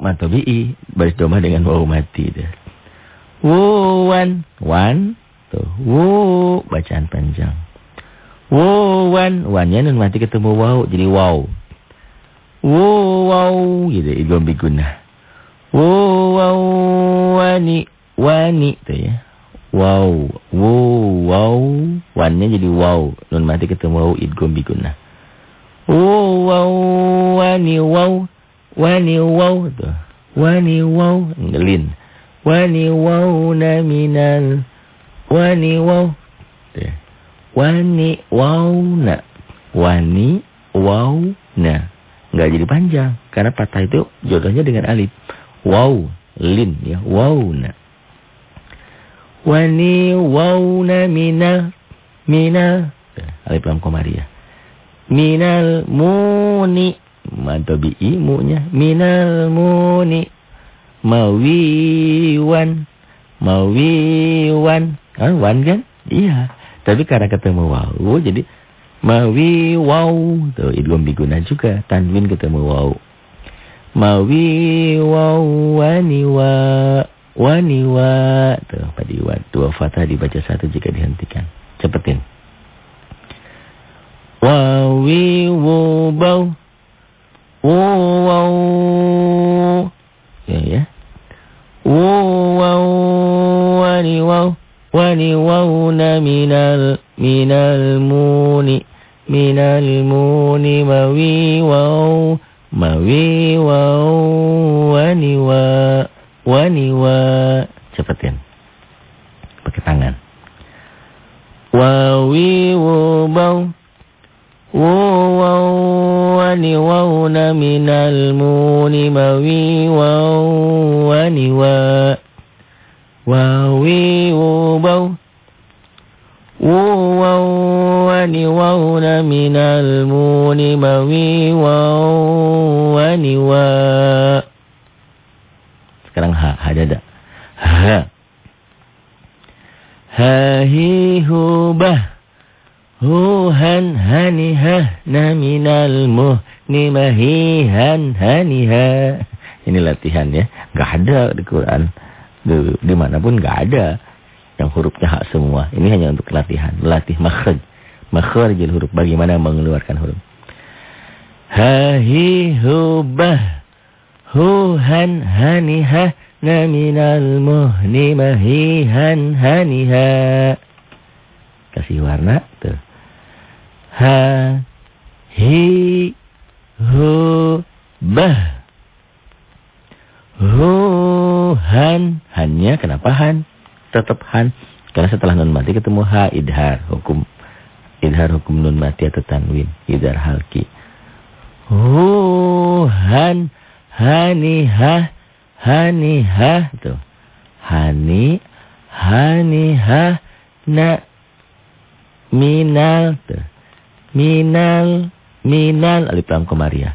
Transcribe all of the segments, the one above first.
matobi'i baris domah dengan waw mati itu. Wuwan, wan, tuh, wu bacaan panjang. Wuwan, wannya nun mati ketemu waw jadi wow. Wow, gitu idgham biguna. Wow, wani, wani tuh ya. Wow, wow, wannya jadi wow, nun mati ketemu wow idgham biguna. Wow, wani, wow, wani, tuh. Wani, wow, ngelin. Wani na minal. Wani waw. Wani na. Wani na. Enggak jadi panjang Karena patah itu jodohnya dengan alif. Waw Lin ya. Na. Wani na minal. Minal. Alif lam komariah Minal muni Mantobi'i mu'nya Minal muni Mawiwan. Mawiwan. Ah, wan kan? Iya. Tapi karena ketemu waw, jadi mawi waw. Tuh, idgham biguna juga. Tanwin ketemu waw. Mawi waw wani wa wani wa. Tuh, wa. Dua fatah dibaca satu jika dihentikan. Cepetin. Wawi wubau. Wow, wow. Ya, ya. Wow, wani wow. Wani wawna minal, minal muni. Minal muni mawi wow. Mawi wow. Wani wa. Wani wa. Cepetin. Pakai tangan. Wawi wubau. Wubau waniwauna minal muni mawi wau waniwa wawi wubau waw wani wauna minal muni mawi waw wani wa sekarang ha hadada ha. Ha hi hubah Huhan haniha na minal muhni mahihan haniha. Ini latihan ya. Gak ada di Quran di, di mana pun nggak ada yang hurufnya hak semua. Ini hanya untuk latihan, latih makhraj. Makhrajil huruf bagaimana mengeluarkan huruf. Hahi hubah huhan haniha naminal muhni mahihan haniha. Kasih warna tuh. Ha hi hu bah Hu han. Hannya kenapa han? Tetap han. Karena setelah nun mati ketemu ha idhar. Hukum idhar hukum nun mati atau tanwin. Idhar halki. Hu han. Hani ha. Hani ha. Tuh. Hani. Hani ha. Na. Minal. Tuh. Minal. Minal. Alif lam komaria.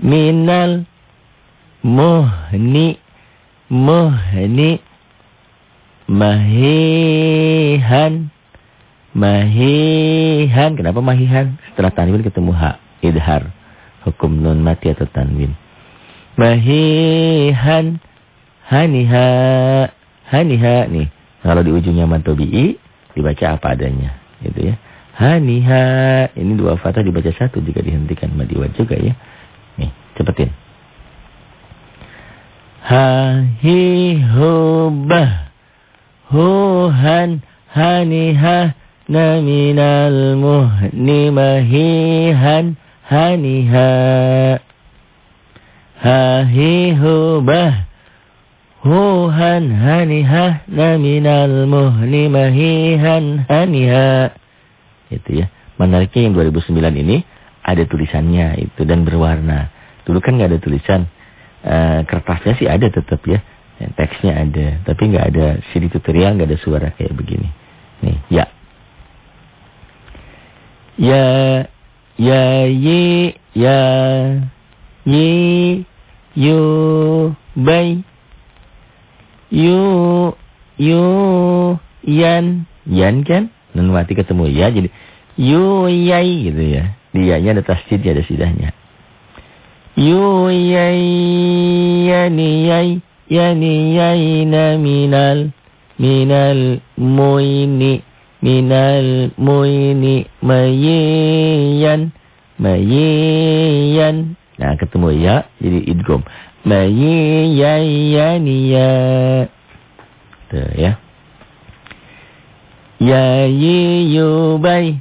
Minal muhni muhni mahihan mahihan kenapa mahihan setelah tanwin ketemu ha idhar hukum nun mati atau tanwin mahihan haniha haniha nih kalau di ujungnya mantobi'i dibaca apa adanya gitu ya haniha. Ini dua fatah dibaca satu jika dihentikan madiwat juga ya. Nih cepetin. Ha hi hu haniha. Naminal muhni mahihan haniha. Ha hi hu huhan haniha. Naminal muhni mahihan haniha itu ya menariknya yang 2009 ini ada tulisannya itu dan berwarna dulu kan nggak ada tulisan uh, kertasnya sih ada tetap ya. Teksnya ada, tapi nggak ada CD tutorial, nggak ada suara kayak begini. Nih, ya. Ya, ya, ye, ya, ye, yu, bay, yu, yu, yan, yan kan? Nun ketemu ya, jadi yu, yai gitu ya. Dianya ada tasjid, ada sidahnya. Yu yai yani yai yani yaina minal minal muini minal muini mayiyan mayiyan. Nah ketemu ya jadi idgom. Mayiyayaniya. Tuh ya. Ya yi yubay.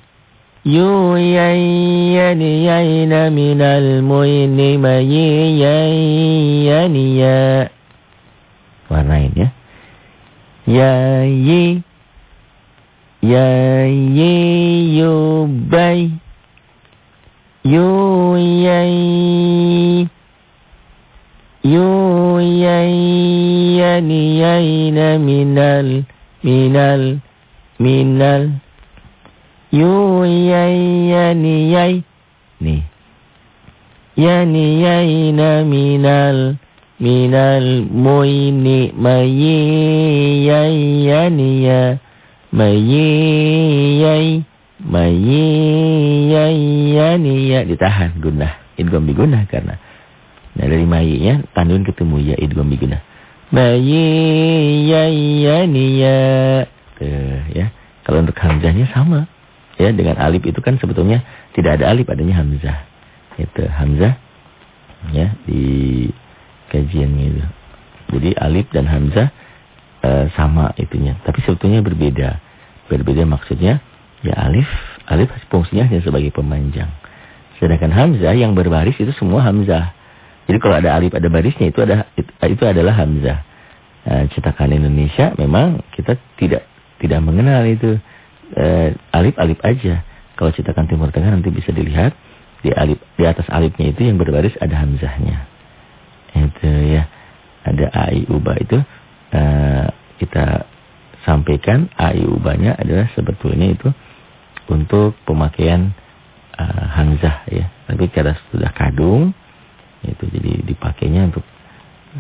Yu yayyani yayna minal muyni mayiyayyaniya. Warnain ya. Ya yi. Ya yi yubay. Yu yay. Yu yayyani yayna minal minal minal Yu yayyani yay. Nih. Yani yayna minal minal mayi ya yay mayi yayyani ya ditahan gunah idgham bigunah karena nah dari mayinya tanwin ketemu ya idgham bigunah mayi yayyani ya kalau untuk hamzahnya sama Ya, dengan alif itu kan sebetulnya tidak ada alif, adanya hamzah. Itu hamzah ya di kajiannya itu. Jadi alif dan hamzah e, sama itunya, tapi sebetulnya berbeda. Berbeda maksudnya ya alif, alif fungsinya hanya sebagai pemanjang. Sedangkan hamzah yang berbaris itu semua hamzah. Jadi kalau ada alif ada barisnya itu ada itu adalah hamzah. Nah, cetakan Indonesia memang kita tidak tidak mengenal itu eh, alif-alif aja. Kalau cetakan Timur Tengah nanti bisa dilihat di alif di atas alifnya itu yang berbaris ada hamzahnya. Itu ya. Ada ai uba itu eh, kita sampaikan ai ubanya adalah sebetulnya itu untuk pemakaian uh, hamzah ya. Tapi karena sudah kadung itu jadi dipakainya untuk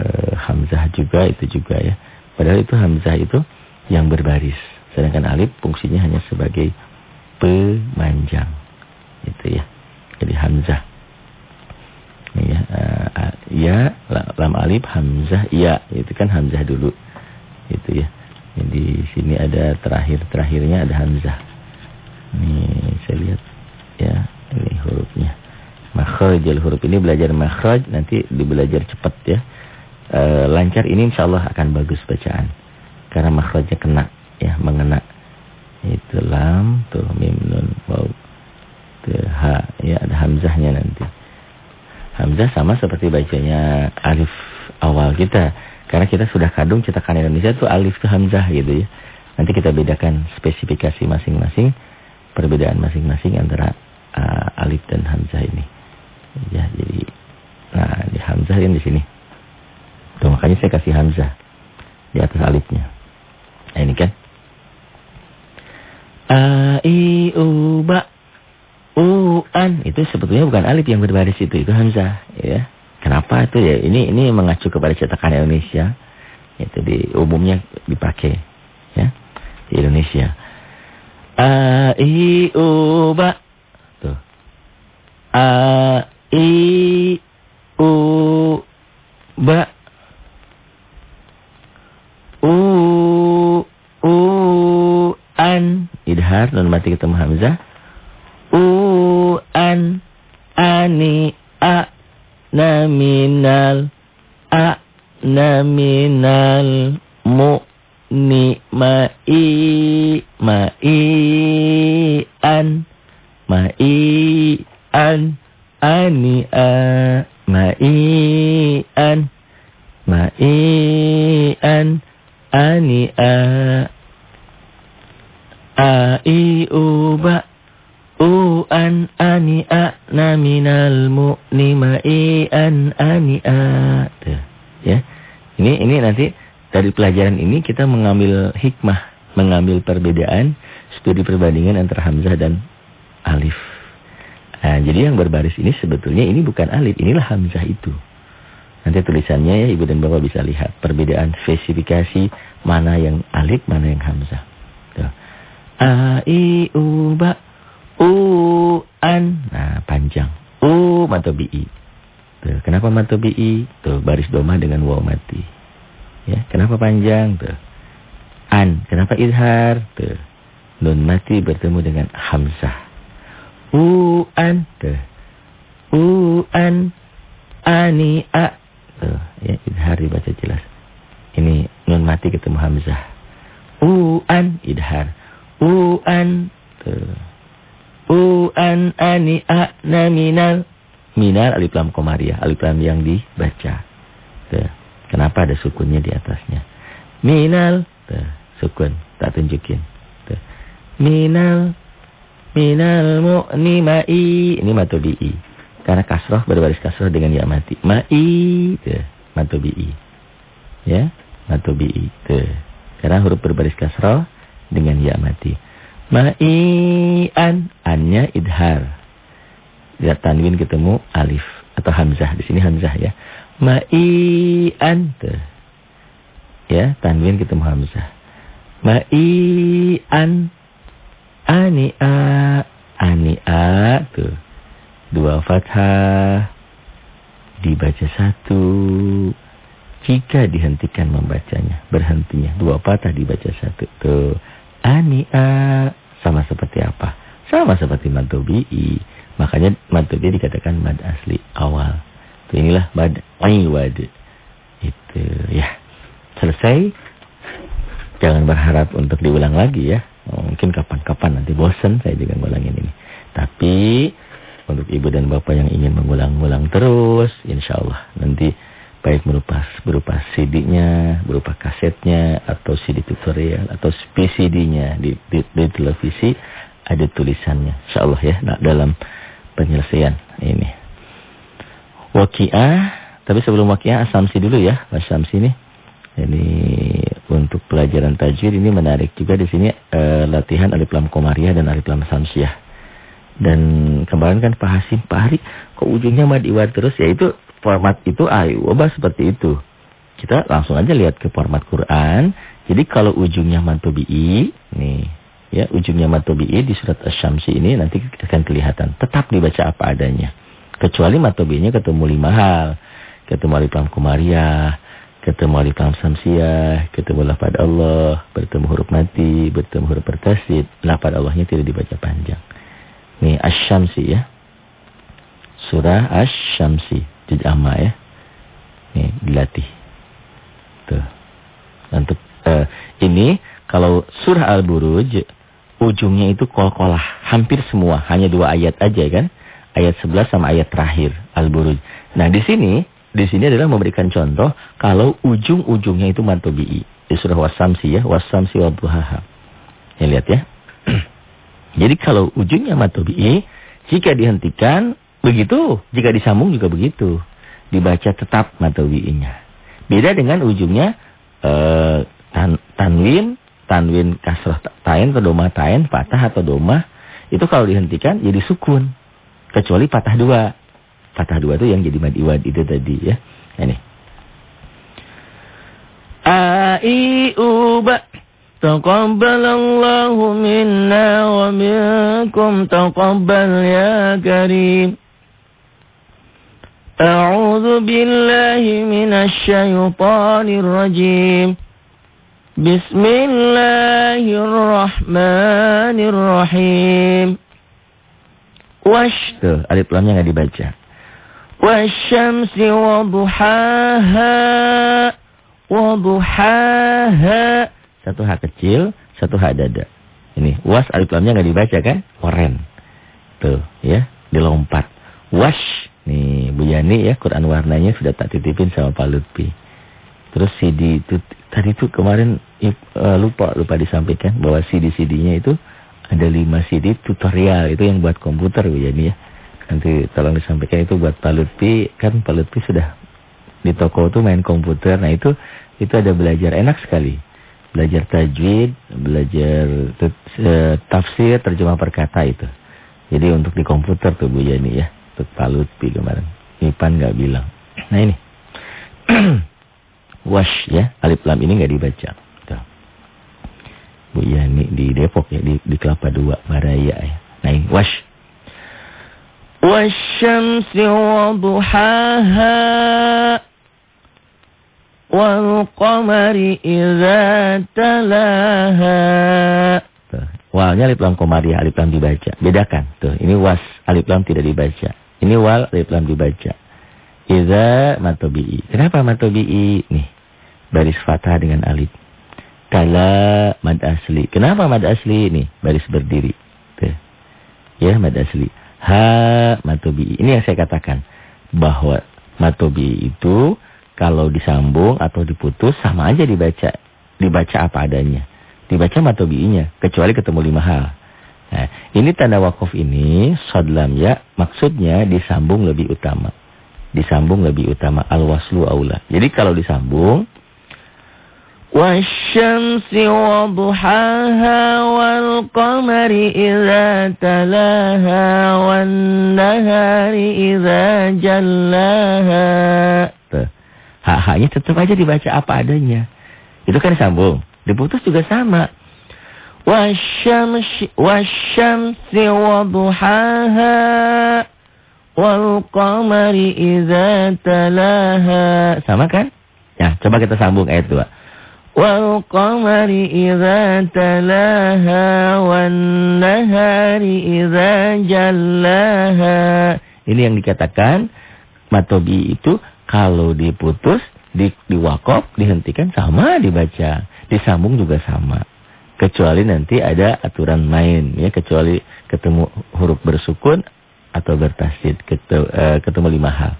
uh, hamzah juga itu juga ya. Padahal itu hamzah itu yang berbaris. Sedangkan alif fungsinya hanya sebagai pemanjang. Itu ya. Jadi hamzah. Ya, uh, ya lam alif hamzah ya itu kan hamzah dulu. Itu ya. Jadi sini ada terakhir-terakhirnya ada hamzah. Ini saya lihat ya, ini hurufnya. Makhrajul huruf ini belajar makhraj nanti dibelajar cepat ya. E, lancar ini insyaallah akan bagus bacaan. Karena makhrajnya kena ya mengena. Itu lam tuh mim nun waw. Tuh ha ya ada hamzahnya nanti. Hamzah sama seperti bacanya alif awal kita. Karena kita sudah kadung cetakan Indonesia tuh alif tuh hamzah gitu ya. Nanti kita bedakan spesifikasi masing-masing perbedaan masing-masing antara uh, alif dan hamzah ini. Ya jadi nah di hamzah yang di sini. Tuh makanya saya kasih hamzah di atas alifnya nah ini kan A, I, U, Ba, U, An. Itu sebetulnya bukan alif yang berbaris itu. Itu Hamzah. Ya. Kenapa itu ya? Ini ini mengacu kepada cetakan Indonesia. Itu di umumnya dipakai. ya Di Indonesia. A, I, U, Ba. Tuh. A, I, U, Ba. Idhar dan mati ketemu hamzah. U an. Ani a. Naminal a. Naminal mu ni ma i. Ma i an. Ma i an. Ani a. Ma i an. Ma i an ani a A, I, U, Ba. U, An, Ani, A, Na, Minal, Mu, Ni, Ma, I, An, Ani, A. Ya. Ini ini nanti dari pelajaran ini kita mengambil hikmah, mengambil perbedaan, studi perbandingan antara Hamzah dan Alif. Nah, jadi yang berbaris ini sebetulnya ini bukan Alif, inilah Hamzah itu. Nanti tulisannya ya Ibu dan Bapak bisa lihat perbedaan spesifikasi mana yang Alif, mana yang Hamzah. A, I, U, Ba, U, An. Nah, panjang. U, B, I. Tuh, kenapa matobi'i? Tuh, baris doma dengan waw mati. Ya, kenapa panjang? Tuh. An, kenapa idhar? Tuh. Nun mati bertemu dengan hamzah. U-an. Tuh. U-an. Ani a. Tuh, ya, idhar dibaca jelas. Ini nun mati ketemu hamzah. U-an, idhar. U-an. Tuh. U-an ani a na minal. Minal alif lam komariah. Alif lam yang dibaca. Tuh. Kenapa ada sukunnya di atasnya? Minal. Tuh. Sukun. Tak tunjukin. Tuh. Minal. Minal mu'nimai. Ini matobi'i. Karena kasroh berbaris kasroh dengan ya mati. Ma'i. Matobi'i. Ya. Matobi'i. Karena huruf berbaris kasroh dengan ya mati. Ma'ian. Annya idhar. Lihat tanwin ketemu alif. Atau hamzah. Di sini hamzah ya. Ma'ian. Ya, tanwin ketemu hamzah. Ma'ian. Ani'a. Ani'a. Tuh. Dua fathah. Dibaca satu. Jika dihentikan membacanya. Berhentinya. Dua patah dibaca satu. Tuh. Ani'a. Sama seperti apa? Sama seperti mantubi'i. Makanya mantubi'i dikatakan mad asli awal. Tuh inilah mad iwad. Itu ya. Selesai. Jangan berharap untuk diulang lagi ya. Oh, mungkin kapan-kapan nanti bosan saya juga ngulangin ini. Tapi untuk ibu dan bapak yang ingin mengulang-ulang terus, insya Allah nanti baik berupa berupa CD-nya, berupa kasetnya atau CD tutorial atau PCD-nya di, di, di televisi ada tulisannya insyaallah ya nah, dalam penyelesaian ini. Waqiah, tapi sebelum waqiah asumsi dulu ya, asumsi ini. Ini untuk pelajaran tajwid ini menarik juga di sini uh, latihan alif lam komariah dan alif lam samsiah. Dan kemarin kan Pak Hasim, Pak Hari, kok ujungnya mad iwad terus ya itu format itu ayu wabah seperti itu. Kita langsung aja lihat ke format Quran. Jadi kalau ujungnya mantubi'i, nih, ya ujungnya mantubi'i di surat Asy-Syamsi ini nanti akan kelihatan. Tetap dibaca apa adanya. Kecuali mantubi'inya ketemu lima hal. Ketemu alif lam ketemu alif lam samsiyah, ketemu lafaz Allah, bertemu huruf mati, bertemu huruf bertasid. Lafaz Allahnya tidak dibaca panjang. Nih Asy-Syamsi ya. Surah Asy-Syamsi. Juz amma ya. Nih, dilatih. Tuh. Untuk uh, ini kalau surah Al-Buruj ujungnya itu kol-kolah, hampir semua, hanya dua ayat aja kan? Ayat 11 sama ayat terakhir Al-Buruj. Nah, di sini di sini adalah memberikan contoh kalau ujung-ujungnya itu mantobi'i. Di surah Wasamsi ya, Wasamsi wa duhaha. Ya lihat ya. Jadi kalau ujungnya mantobi'i, jika dihentikan Begitu, jika disambung juga begitu. Dibaca tetap matawi'inya. Beda dengan ujungnya tan tanwin, tanwin kasrah tain atau doma tain, patah atau doma. Itu kalau dihentikan jadi sukun. Kecuali patah dua. Patah dua itu yang jadi mad iwad itu tadi ya. Ini. A i u ba Taqabbalallahu minna wa minkum taqabbal ya karim. أعوذ بالله من الشيطان الرجيم بسم الله الرحمن الرحيم Wash Tuh, alif lamnya nggak dibaca. Wasyamsi waduhaha waduhaha satu H kecil, satu H dada. Ini, was alif lamnya nggak dibaca kan? Oren. Tuh, ya, dilompat. Wash Nih, Bu Yani ya, Quran warnanya sudah tak titipin sama Pak Lutfi. Terus CD itu, tadi itu kemarin uh, lupa lupa disampaikan bahwa CD-CD-nya itu ada 5 CD tutorial, itu yang buat komputer Bu Yani ya. Nanti tolong disampaikan itu buat Pak Lutfi, kan Pak Lutfi sudah di toko itu main komputer, nah itu itu ada belajar enak sekali belajar tajwid, belajar e, tafsir, terjemah perkata itu. Jadi untuk di komputer tuh Bu Yani ya, untuk Pak Lutfi kemarin. Ipan nggak bilang. Nah ini. Wash ya, alif lam ini nggak dibaca. Tuh. Bu Yani di Depok ya, di, di Kelapa Dua, Baraya ya. Nah ini, wash. Wasyamsi wa Wal-qamari idza talaha. Walnya alif lam komariah, ya, alif lam dibaca. Bedakan. Tuh, ini was, alif lam tidak dibaca. Ini wal, alif lam dibaca. Iza matobi'i. Kenapa matobi'i? Nih, baris fathah dengan alif. Kala mad asli. Kenapa mad asli? Nih, baris berdiri. Tuh. Ya, mad asli. Ha matobi'i. Ini yang saya katakan. Bahwa matobi'i itu kalau disambung atau diputus sama aja dibaca. Dibaca apa adanya dibaca matobi'inya kecuali ketemu lima hal. Nah, ini tanda wakaf ini sodlam ya maksudnya disambung lebih utama. Disambung lebih utama al-waslu aula. Jadi kalau disambung Wasyamsi wa duhaha wal qamari idza talaha wan Ha-hanya tetap aja dibaca apa adanya. Itu kan disambung. Diputus juga sama. Wasyamsi wasyamsi waduhaha wal qamari talaha. Sama kan? Ya, coba kita sambung ayat 2. Wal qamari talaha wan nahari jallaha. Ini yang dikatakan matobi itu kalau diputus di, di wakaf dihentikan sama dibaca. Disambung juga sama. Kecuali nanti ada aturan main. ya Kecuali ketemu huruf bersukun atau bertasjid. Ketemu, uh, ketemu lima hal.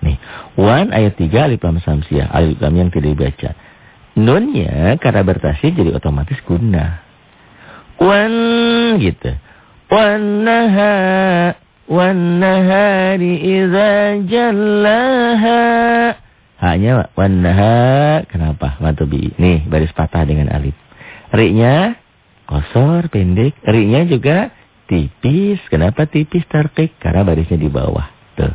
Nih. Wan ayat tiga alif lam samsiah. Alif lam yang tidak dibaca. Nunnya karena bertasjid jadi otomatis guna. Wan gitu. Wan. Nahari idza jallaha. Hanya wannaha kenapa? Matubi. Nih baris patah dengan alif. Ri-nya kosor, pendek. Ri-nya juga tipis. Kenapa tipis terkik? Karena barisnya di bawah. Tuh.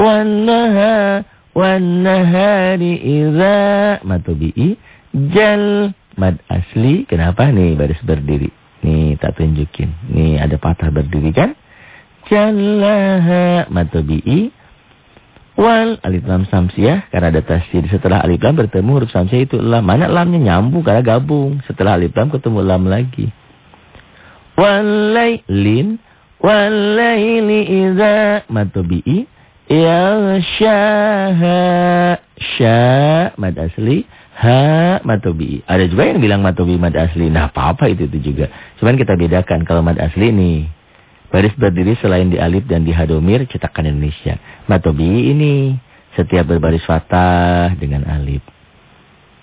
Wannaha wannahari idza matubi. Jal mad asli. Kenapa nih baris berdiri? Nih tak tunjukin. Nih ada patah berdiri kan? Jallaha matubi Wal alif lam samsiah karena ada tasjid setelah alif lam bertemu huruf samsiah itu lam. Mana lamnya nyambung karena gabung. Setelah alif lam ketemu lam lagi. Walailin walaili idza matubi'i yaghshaha sya mad asli ha matubi'i. Ada juga yang bilang matubi mad asli. Nah, apa-apa itu itu juga. Cuman kita bedakan kalau mad asli nih Baris berdiri selain di alif dan di hadomir cetakan Indonesia. Matobi ini setiap berbaris fatah dengan alif.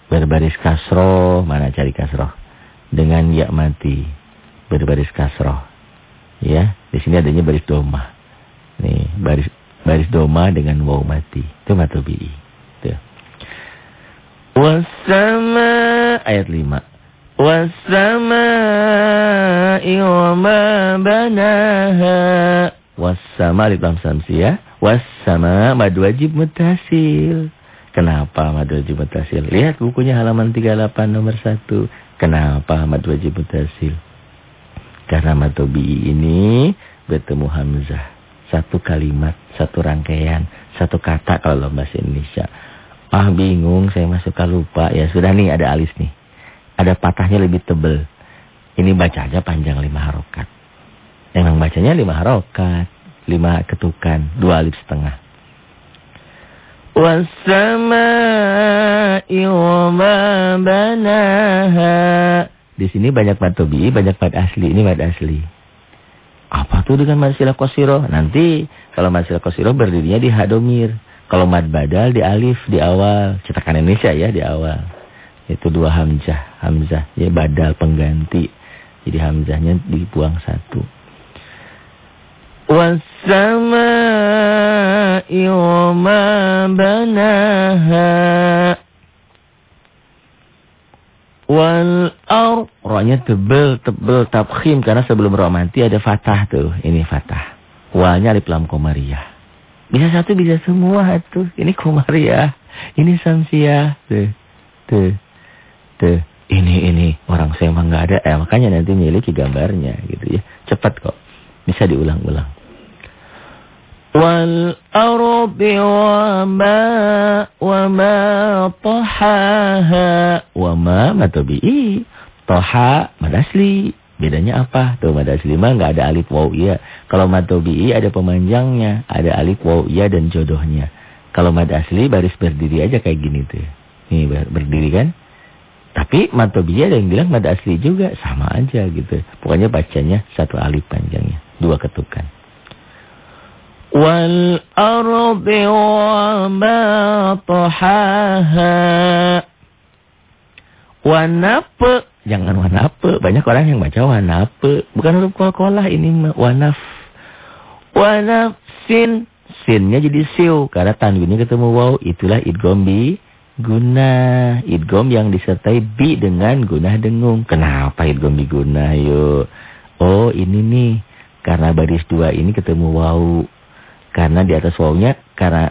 Berbaris kasroh, mana cari kasroh? Dengan ya mati. Berbaris kasroh. Ya, di sini adanya baris doma. Nih, baris baris doma dengan waw mati. Itu matobi. Tuh. Wasama ayat 5. Ma banaha. Wassama di dalam samsiyah. Wassama mad wajib mutasil. Kenapa mad wajib mutasil? Lihat bukunya halaman 38 nomor 1. Kenapa mad wajib mutasil? Karena matobi ini bertemu hamzah. Satu kalimat, satu rangkaian, satu kata kalau bahasa Indonesia. Ah bingung, saya masuk lupa. Ya sudah nih ada alis nih ada patahnya lebih tebal. Ini baca aja panjang lima harokat. Memang bacanya lima harokat. Lima ketukan. Dua alif setengah. Wassama'i wa banaha. Di sini banyak mad tobi, banyak mad asli. Ini mad asli. Apa tuh dengan mad kosiro? Nanti kalau mad kosiro berdirinya di hadomir. Kalau mad badal di alif di awal. Cetakan Indonesia ya di awal. Itu dua hamzah. Hamzah ya badal pengganti. Jadi hamzahnya dibuang satu. Wassama'i wa ma banaha. Wal ar Roknya tebel, tebel, tabkhim. Karena sebelum roh mati ada fatah tuh. Ini fatah. Walnya alif lam komariah. Bisa satu, bisa semua tuh. Ini komariah. Ini samsiah. Tuh. Tuh. Tuh, ini ini orang saya emang nggak ada. Eh, makanya nanti miliki gambarnya gitu ya. Cepat kok. Bisa diulang-ulang. Wal ardi wa ma wa ma tahaha. Wa ma matobi'i. Toha mad asli. Bedanya apa? Tuh mad asli mah enggak ada alif waw ya. Kalau mad tabi'i ada pemanjangnya, ada alif waw ya dan jodohnya. Kalau mad asli baris berdiri aja kayak gini tuh. Nih berdiri kan? Tapi mad tabi'i ada yang bilang mad asli juga sama aja gitu. Pokoknya bacanya satu alif panjangnya, dua ketukan. Wal ardi wa ma tahaha. Wanap, jangan wanap. Banyak orang yang baca wanap. Bukan huruf kol-kolah ini wanaf. Wanafsin. Sinnya jadi siu. Karena tanwinnya ketemu wow. Itulah idgom bi guna. Idgom yang disertai bi dengan guna dengung. Kenapa idgom bi guna yuk? Oh ini nih. Karena baris dua ini ketemu wow. Karena di atas wawunya karena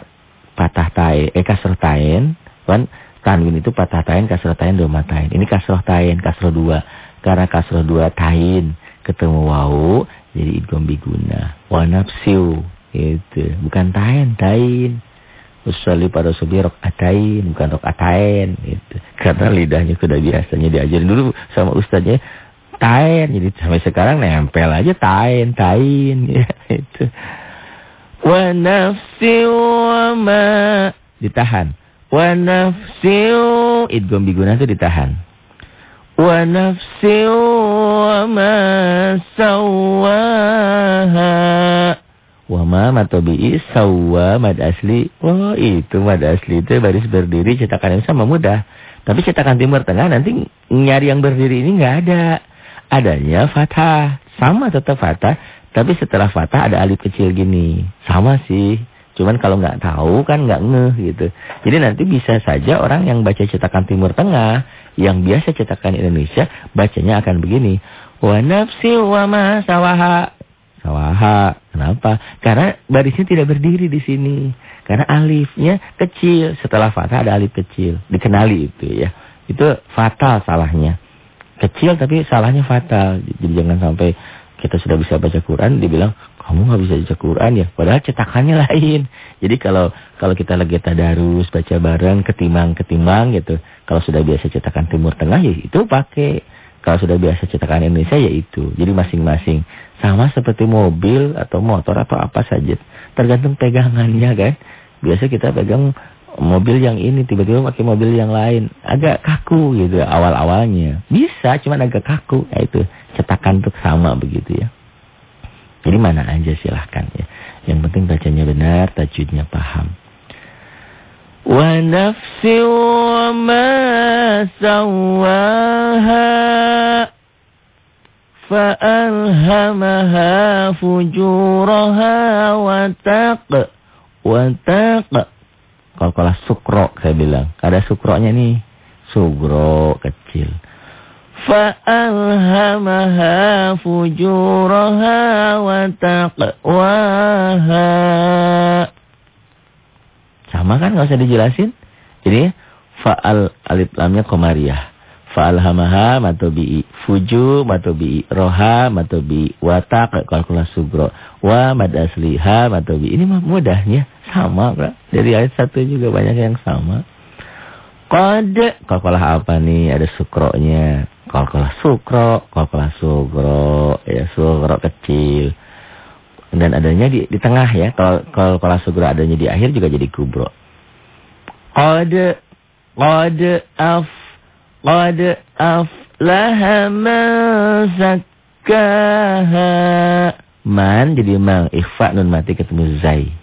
patah tain, eh kasroh tain, kan tanwin itu patah tain, kasroh tain, doma tain. Ini kasroh tain, kasroh dua. Karena kasroh dua tain ketemu wawu, jadi idgham biguna. Wa itu. Bukan tain, tain. Usolli pada subi rok atain, bukan rok atain. Itu. Karena lidahnya sudah biasanya diajarin dulu sama ustaznya. Tain, jadi sampai sekarang nempel aja tain, tain. Itu. Wa nafsi wa ma. Ditahan. Wa nafsi idgham biguna itu ditahan. Wa nafsi wa ma sawaha. Wa ma matobi'i sawwa mad asli. Oh itu mad asli itu baris berdiri cetakan yang sama mudah. Tapi cetakan timur tengah nanti nyari yang berdiri ini nggak ada. Adanya fathah. Sama tetap fathah. Tapi setelah fatah ada alif kecil gini. Sama sih. Cuman kalau nggak tahu kan nggak ngeh gitu. Jadi nanti bisa saja orang yang baca cetakan Timur Tengah. Yang biasa cetakan Indonesia. Bacanya akan begini. Wa nafsi wa ma sawaha. Sawaha. Kenapa? Karena barisnya tidak berdiri di sini. Karena alifnya kecil. Setelah fatah ada alif kecil. Dikenali itu ya. Itu fatal salahnya. Kecil tapi salahnya fatal. Jadi jangan sampai kita sudah bisa baca Quran, dibilang kamu nggak bisa baca Quran ya. Padahal cetakannya lain. Jadi kalau kalau kita lagi tadarus baca bareng ketimbang-ketimbang gitu. Kalau sudah biasa cetakan Timur Tengah ya itu pakai. Kalau sudah biasa cetakan Indonesia ya itu. Jadi masing-masing sama seperti mobil atau motor atau apa saja. Tergantung pegangannya kan. Biasa kita pegang mobil yang ini tiba-tiba pakai mobil yang lain. Agak kaku gitu awal-awalnya. Bisa cuman agak kaku. Ya itu cetakan tuh sama begitu ya. Jadi mana aja silahkan ya. Yang penting bacanya benar, tajwidnya paham. Wa nafsi wa ma sawaha fa'alhamaha fujuraha wa taq wa taq kalau kalau sukro saya bilang ada sukronya nih sugro kecil فألهمها فجورها وتقواها Sama kan nggak usah dijelasin? Ini fa'al alif lamnya komariah. Fa'alhamaha matobi'i. Fuju matobi'i. Roha matobi'i. Watak kalkulas sugro. Wa madasliha matobi'i. Ini mudahnya. Sama bro. Dari ayat satu juga banyak yang sama. Qad. Kalkulah apa nih? Ada sukronya. Kalkulah sukro, kalkulah sugro, ya sugro kecil. Dan adanya di, di tengah ya. Kalau kalkulah sugro adanya di akhir juga jadi kubro. Qad qad af qad aflaha man zakkaha. Man jadi mang ikhfa nun mati ketemu zai.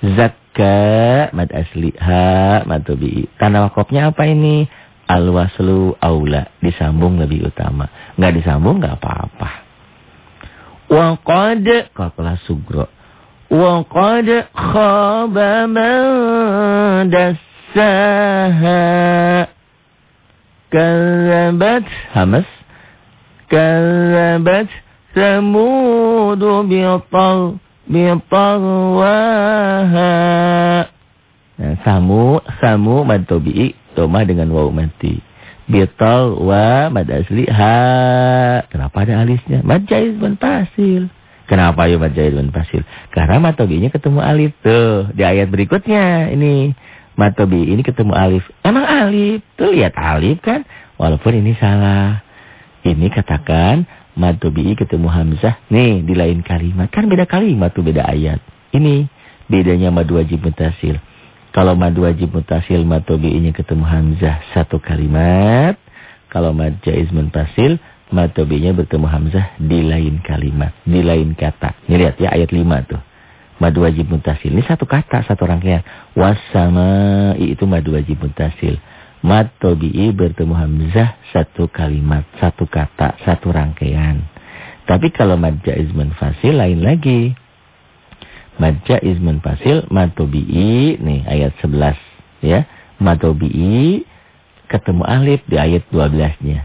Zakka mad asli ha mad tabi'i. Tanda wakofnya apa ini? Al-waslu aula. Disambung lebih utama. Nggak disambung nggak apa-apa. Wa qad qala sugro. Wa qad khaba man dassaha. Kazabat hamas. Kazabat samudu bital bitagwaha. Nah, samu samu mad tabi'i Tomah dengan waw mati. Bital wa mad asli ha. Kenapa ada alisnya? Mad jaiz ban pasil. Kenapa ya mad jaizmun fasil? Karena mad tabi'inya ketemu alif tuh di ayat berikutnya ini. Mad tabi'i ini ketemu alif. Emang alif. Tuh lihat alif kan? Walaupun ini salah. Ini katakan mad tabi'i ketemu hamzah. Nih di lain kalimat. Kan beda kalimat tuh beda ayat. Ini bedanya mad wajib mutasil. Kalau mad wajib mutasil mad tabi'inya ketemu hamzah satu kalimat. Kalau mad jaiz muntasil mad tabi'inya bertemu hamzah di lain kalimat, di lain kata. Ini lihat ya ayat 5 tuh. Mad wajib mutasil. Ini satu kata, satu rangkaian. Wasama'i itu mad wajib mutasil. Mad bertemu hamzah satu kalimat, satu kata, satu rangkaian. Tapi kalau mad jaiz munfasil lain lagi. Mad jaiz munfasil mad tabi'i nih ayat 11 ya. Mad ketemu alif di ayat 12-nya.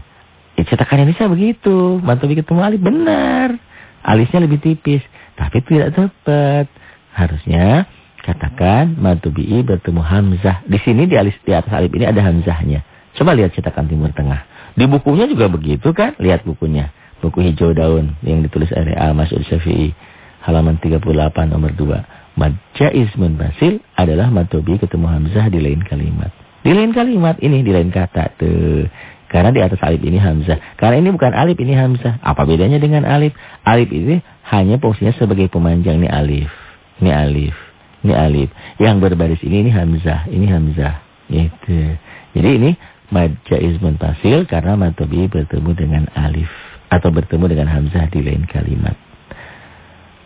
Ya, cetakan Indonesia begitu. Mad tabi'i ketemu alif benar. Alisnya lebih tipis, tapi tidak tepat. Harusnya Katakan matubi'i bertemu hamzah. Di sini di, alis, di atas alif ini ada hamzahnya. Coba lihat cetakan Timur Tengah. Di bukunya juga begitu kan? Lihat bukunya. Buku hijau daun yang ditulis oleh Al-Mas'ud Syafi'i. Halaman 38 nomor 2. Mad jaizmun basil adalah matubi ketemu hamzah di lain kalimat. Di lain kalimat ini, di lain kata. Tuh. Karena di atas alif ini hamzah. Karena ini bukan alif, ini hamzah. Apa bedanya dengan alif? Alif ini hanya fungsinya sebagai pemanjang. Ini alif. Ini alif. Ini alif. Yang berbaris ini ini hamzah, ini hamzah. Gitu. Jadi ini mad jaiz muntasil karena mad bertemu dengan alif atau bertemu dengan hamzah di lain kalimat.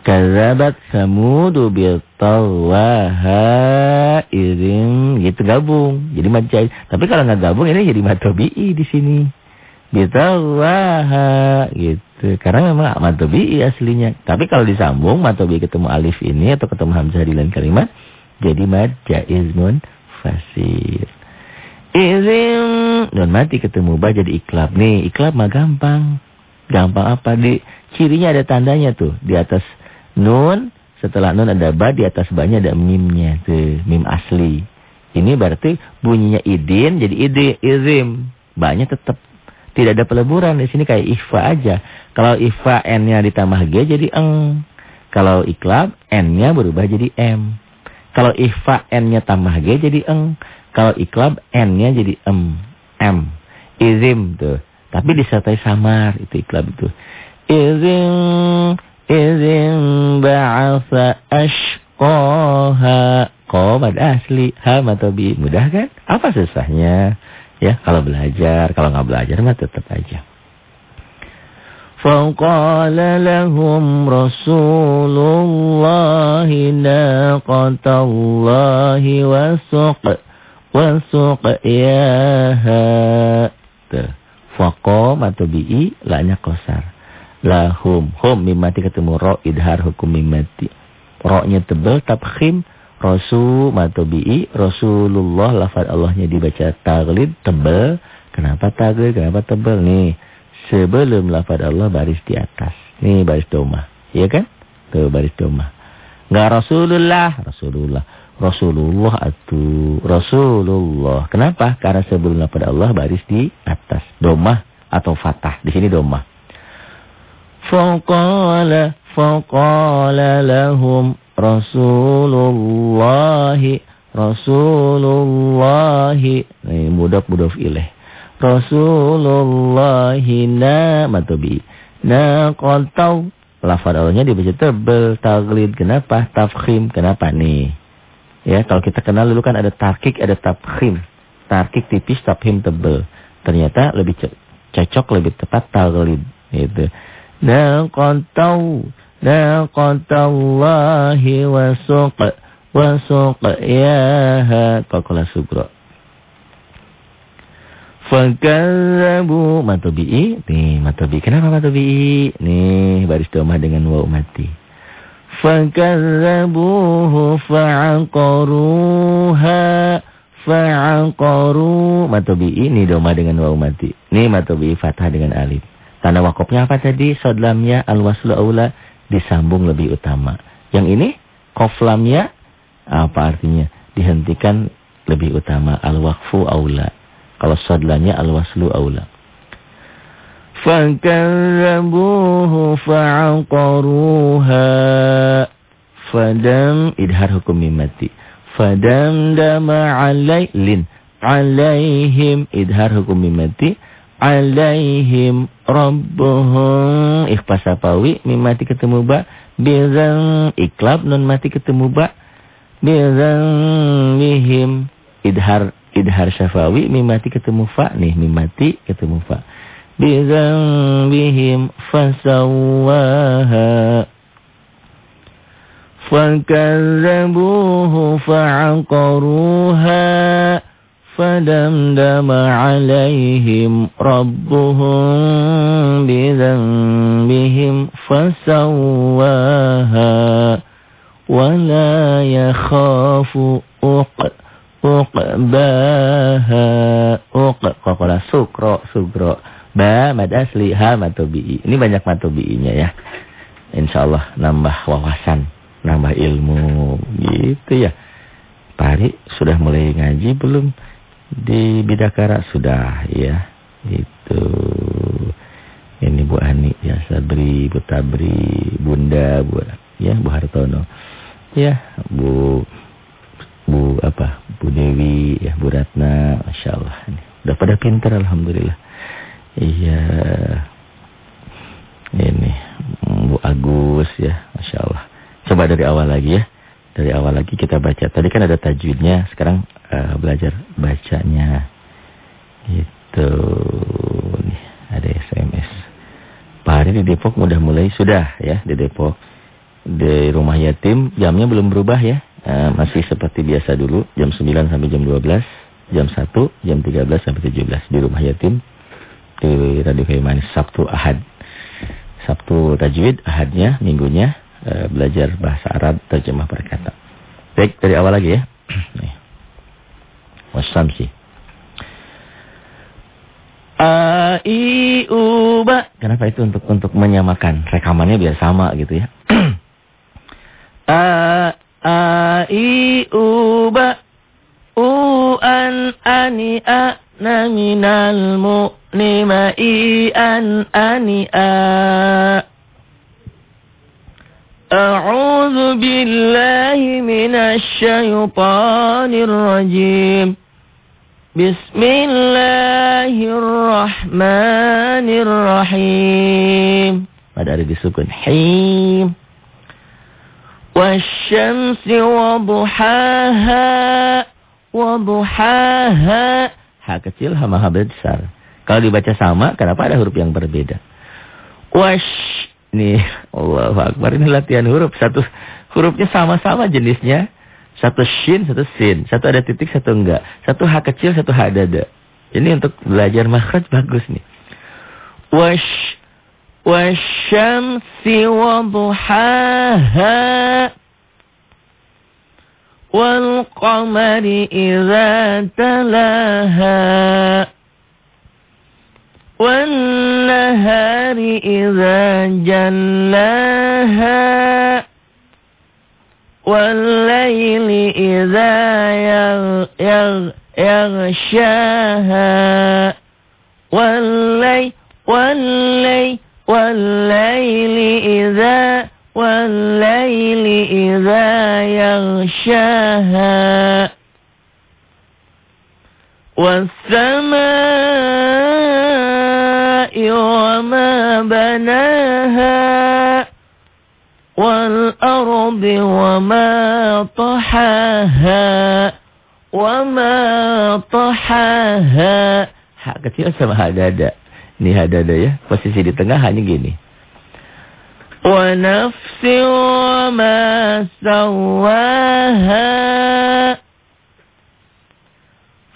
Kazabat samudu bil tawaha irim gitu gabung. Jadi mad jaiz. Tapi kalau nggak gabung ini jadi mad di sini. Bitawaha gitu. Karena memang matobi aslinya. Tapi kalau disambung matobi ketemu alif ini atau ketemu hamzah di lain kalimat jadi mad jaizmun fasir. Izin dan mati ketemu ba jadi iklab. Nih, iklab mah gampang. Gampang apa? Di cirinya ada tandanya tuh di atas nun, setelah nun ada ba, di atas ba-nya ada mimnya tuh, mim asli. Ini berarti bunyinya idin jadi ide izim. Banyak tetap tidak ada peleburan di sini kayak ikhfa aja. Kalau ikhfa n-nya ditambah g jadi eng. Kalau iklab n-nya berubah jadi m. Kalau ikhfa n-nya tambah g jadi eng. Kalau iklab n-nya jadi em. M. Izim tuh. Tapi disertai samar itu iklab itu. Izim izim ba'asa ashqaha. Qomad asli. Ha matobi. Mudah kan? Apa susahnya? Ya, kalau belajar, kalau nggak belajar mah tetap aja. فقال لهم رسول الله ناقة الله وسق وسقياها Faqam atau bi'i laknya kosar. Lahum. Hum mimati ketemu ro idhar hukum mimati. Ro-nya tebal tabkhim Rasul matobi'i Rasulullah lafaz Allahnya dibaca taglid tebal. Kenapa taglid? Kenapa tebal? Nih, sebelum lafaz Allah baris di atas. Nih baris doma. Iya kan? Tuh baris doma. Enggak Rasulullah, Rasulullah. Rasulullah atau Rasulullah. Kenapa? Karena sebelum lafaz Allah baris di atas. Doma atau fatah. Di sini doma. Faqala faqala lahum Rasulullahi Rasulullahi. Ini mudaf mudaf ilaih Rasulullahi na matobi Na kontau Lafad awalnya dibaca tebel Taglid. Kenapa? Tafkhim. Kenapa nih? Ya kalau kita kenal dulu kan ada tarkik ada tafkhim. Tarkik tipis tafkhim tebel. Ternyata lebih cocok lebih tepat taglid. Gitu. Na kontau naqatallahi wa suq wa suqyaha faqala subra Fakazzabu matobi'i nih matobi kenapa matobi'i nih baris domah dengan waw mati. Fakazzabuhu fa'aqaruha fa'aqaru. Matobi'i ini domah dengan waw mati. Nih matobi'i fathah dengan alif. Tanda wakofnya apa tadi? Sodlamnya al-waslu disambung lebih utama. Yang ini koflamnya apa artinya? Dihentikan lebih utama. Al-waqfu aula. Kalau sodlanya al-waslu aula. Fakazzabuhu fa'aqaruha. Fadam idhar hukum mimati. Fadam dama alailin. Alaihim idhar hukum mimati alaihim rabbuhum. Ikhfa safawi mim mati ketemu ba. Bizan. Iklab nun mati ketemu ba. Bizan mihim idhar idhar safawi mim mati ketemu fa. Nih mim mati ketemu fa. Bizan bihim fasawaha. Fakazzabuhu fa فدمدم عليهم ربهم بذنبهم فسواها ولا يخاف أقباها أق قال سكر سكر Ba, mad asli, ha, matobi'i. Ini banyak matobi'inya ya. Insya Allah nambah wawasan, nambah ilmu. Gitu ya. Pari sudah mulai ngaji belum? Di Bidakara sudah ya. Itu. Ini Bu Ani, ya Sabri, Bu Tabri, Bunda, Bu, ya Bu Hartono. Ya, Bu Bu apa? Bu Dewi, ya Bu Ratna, Masya Allah. Udah pada pintar Alhamdulillah. Iya. Ini Bu Agus ya, Masya Allah. Coba dari awal lagi ya. Dari awal lagi kita baca. Tadi kan ada tajwidnya, sekarang uh, belajar bacanya. Gitu. Nih, ada SMS. Pak Hari di Depok udah mulai sudah ya di Depok. Di rumah yatim jamnya belum berubah ya. Uh, masih seperti biasa dulu jam 9 sampai jam 12, jam 1, jam 13 sampai 17 di rumah yatim di Radio Kayu Sabtu Ahad. Sabtu tajwid, Ahadnya, Minggunya e, belajar bahasa Arab terjemah perkata. Baik, dari awal lagi ya. Wasamsi. A i u ba. Kenapa itu untuk untuk menyamakan rekamannya biar sama gitu ya. A a i u ba u an ani a na minal mu ni ma i an ani a أعوذ بالله من الشيطان الرجيم بسم الله الرحمن الرحيم Pada ada disukun Him والشمس وضحاها وضحاها Ha kecil, ha maha besar. Kalau dibaca sama, kenapa ada huruf yang berbeda? Wash. ini Allah Akbar. Ini latihan huruf. Satu hurufnya sama-sama jenisnya. Satu shin, satu sin. Satu ada titik, satu enggak. Satu h kecil, satu h dada. Ini untuk belajar makhraj bagus nih. Wash wasyamsi waduhaha wal qamari idza talaha والنهار إذا جلاها والليل إذا يغشاها. والليل والليل والليل إذا والليل إذا يغشاها. والسماء وما بناها والأرض وما طحاها وما طحاها hak kecil sama hak dada. Ini hak dada ya. Posisi di tengah hanya gini. ونفس وما سواها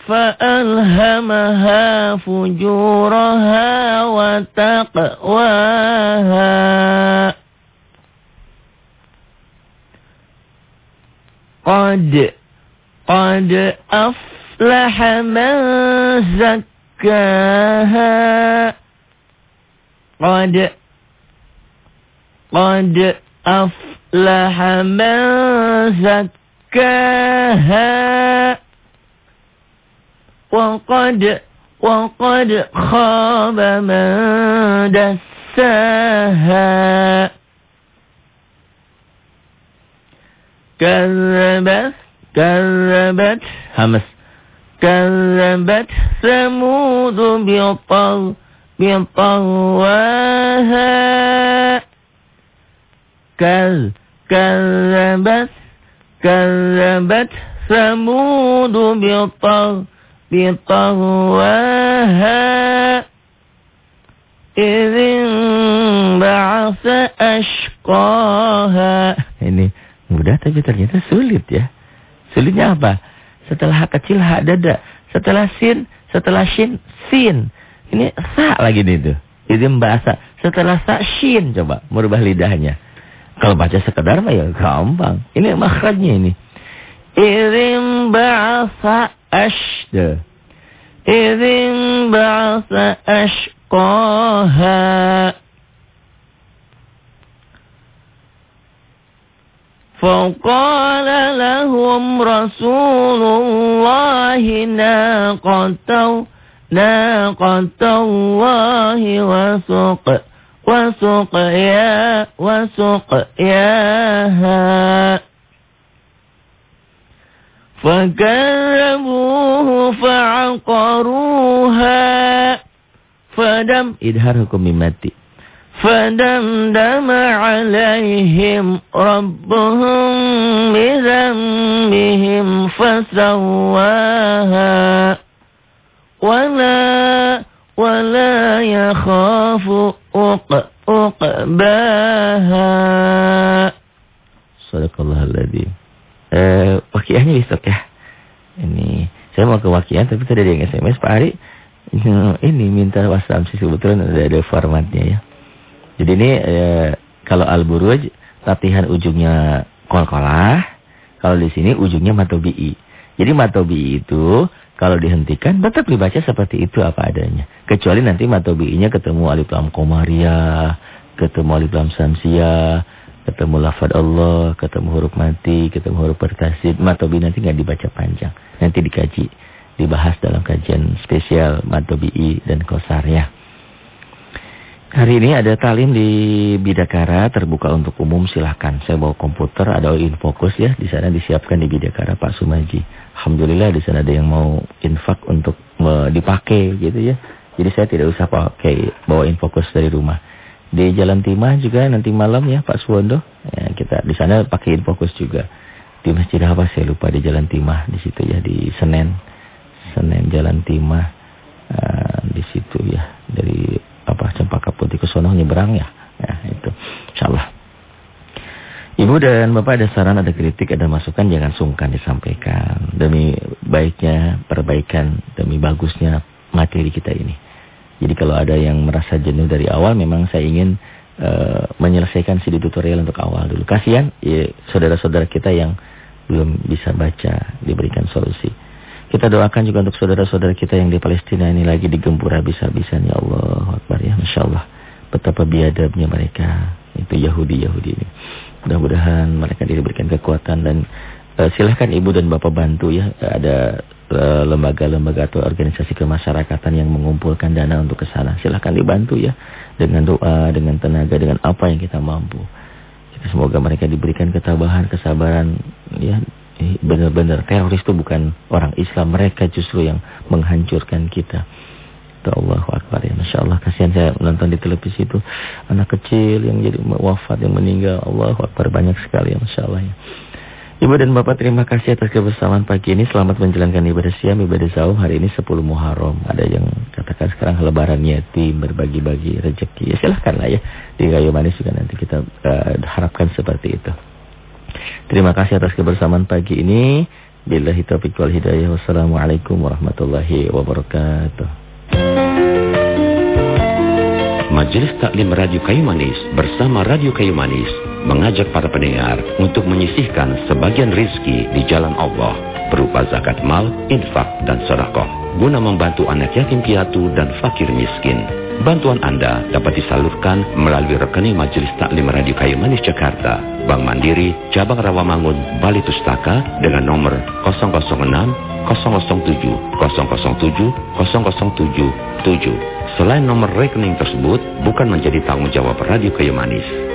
فألهمها فجورها وتقواها. قد قد أفلح من زكاها. قد قد أفلح من زكاها. وقد وقد خاب من دساها كذبت كذبت همس كذبت ثمود بطغ بطغواها كذ كذبت كذبت ثمود بطغ بطغواها إذ انبعث أشقاها Ini mudah tapi ternyata sulit ya. Sulitnya apa? Setelah hak kecil hak dada. Setelah sin, setelah shin, sin. Ini sa lagi nih tuh. Idim bahasa. Setelah sa, shin coba merubah lidahnya. Kalau baca sekedar mah ya gampang. Ini makhrajnya ini. Idim bahasa ashda. Idim bahasa ashqaha. فقال لهم رسول الله ناقة ناقة الله وسق وسقيا وسقياها فكذبوه فعقروها. فدم إدهار hukum mati فدمدم عليهم ربهم بذنبهم فسواها. ولا ولا يخاف عقباها Sadaqallahul Eh, wakiahnya besok ya. Ini saya mau ke wakiah tapi tadi ada yang SMS Pak Ari. Ini minta WhatsApp sih sebetulnya ada ada formatnya ya. Jadi ini eh, kalau al-buruj latihan ujungnya kol-kolah, kalau di sini ujungnya matobi'i. Jadi matobi'i itu kalau dihentikan tetap dibaca seperti itu apa adanya. Kecuali nanti matobi'inya ketemu alif lam komariah, ketemu alif lam samsiah, ketemu lafad Allah, ketemu huruf mati, ketemu huruf bertasid. Matobi nanti nggak dibaca panjang. Nanti dikaji, dibahas dalam kajian spesial matobi'i dan kosarnya. Hari ini ada talim di Bidakara terbuka untuk umum silahkan. Saya bawa komputer ada infokus ya di sana disiapkan di Bidakara Pak Sumaji. Alhamdulillah di sana ada yang mau infak untuk dipakai gitu ya. Jadi saya tidak usah pakai bawa infokus dari rumah. Di Jalan Timah juga nanti malam ya Pak Suwondo. Ya, kita di sana pakai infokus juga. Di masjid apa saya lupa di Jalan Timah di situ ya di Senen. Senen Jalan Timah uh, di situ ya dari apa Cempaka Putih ke sono nyebrang ya. Ya, itu. Insyaallah. Ibu dan Bapak ada saran, ada kritik, ada masukan jangan sungkan disampaikan demi baiknya perbaikan, demi bagusnya materi kita ini. Jadi kalau ada yang merasa jenuh dari awal memang saya ingin uh, menyelesaikan CD tutorial untuk awal dulu. Kasihan ya, saudara-saudara kita yang belum bisa baca diberikan solusi. Kita doakan juga untuk saudara-saudara kita yang di Palestina ini lagi digempur habis-habisan. Ya Allah, Akbar ya, Masya Allah. Betapa biadabnya mereka. Itu Yahudi-Yahudi ini. Mudah-mudahan mereka diberikan kekuatan dan uh, silahkan ibu dan bapak bantu ya. Ada lembaga-lembaga uh, atau organisasi kemasyarakatan yang mengumpulkan dana untuk ke sana. Silahkan dibantu ya. Dengan doa, dengan tenaga, dengan apa yang kita mampu. Semoga mereka diberikan ketabahan, kesabaran ya Eh, benar-benar teroris itu bukan orang Islam. Mereka justru yang menghancurkan kita. Allahu Akbar ya. Masya Allah. Kasihan saya menonton di televisi itu. Anak kecil yang jadi wafat, yang meninggal. Allahu Akbar. Banyak sekali ya. Masya Allah ya. Ibu dan Bapak terima kasih atas kebersamaan pagi ini. Selamat menjalankan ibadah siam, ibadah saum. Hari ini 10 Muharram. Ada yang katakan sekarang lebaran yatim, berbagi-bagi rezeki. Ya silahkan lah ya. Di Gayo Manis juga nanti kita uh, harapkan seperti itu. Terima kasih atas kebersamaan pagi ini. Billahi taufiq wal hidayah. Wassalamualaikum warahmatullahi wabarakatuh. Majelis Taklim Radio Kayu Manis bersama Radio Kayu Manis mengajak para pendengar untuk menyisihkan sebagian rizki di jalan Allah berupa zakat mal, infak, dan sedekah guna membantu anak yatim piatu dan fakir miskin. Bantuan Anda dapat disalurkan melalui rekening Majelis Taklim Radio Kayu Manis Jakarta, Bank Mandiri, Cabang Rawamangun, Bali Pustaka dengan nomor 006 007 007 0077. Selain nomor rekening tersebut, bukan menjadi tanggung jawab Radio Kayu Manis.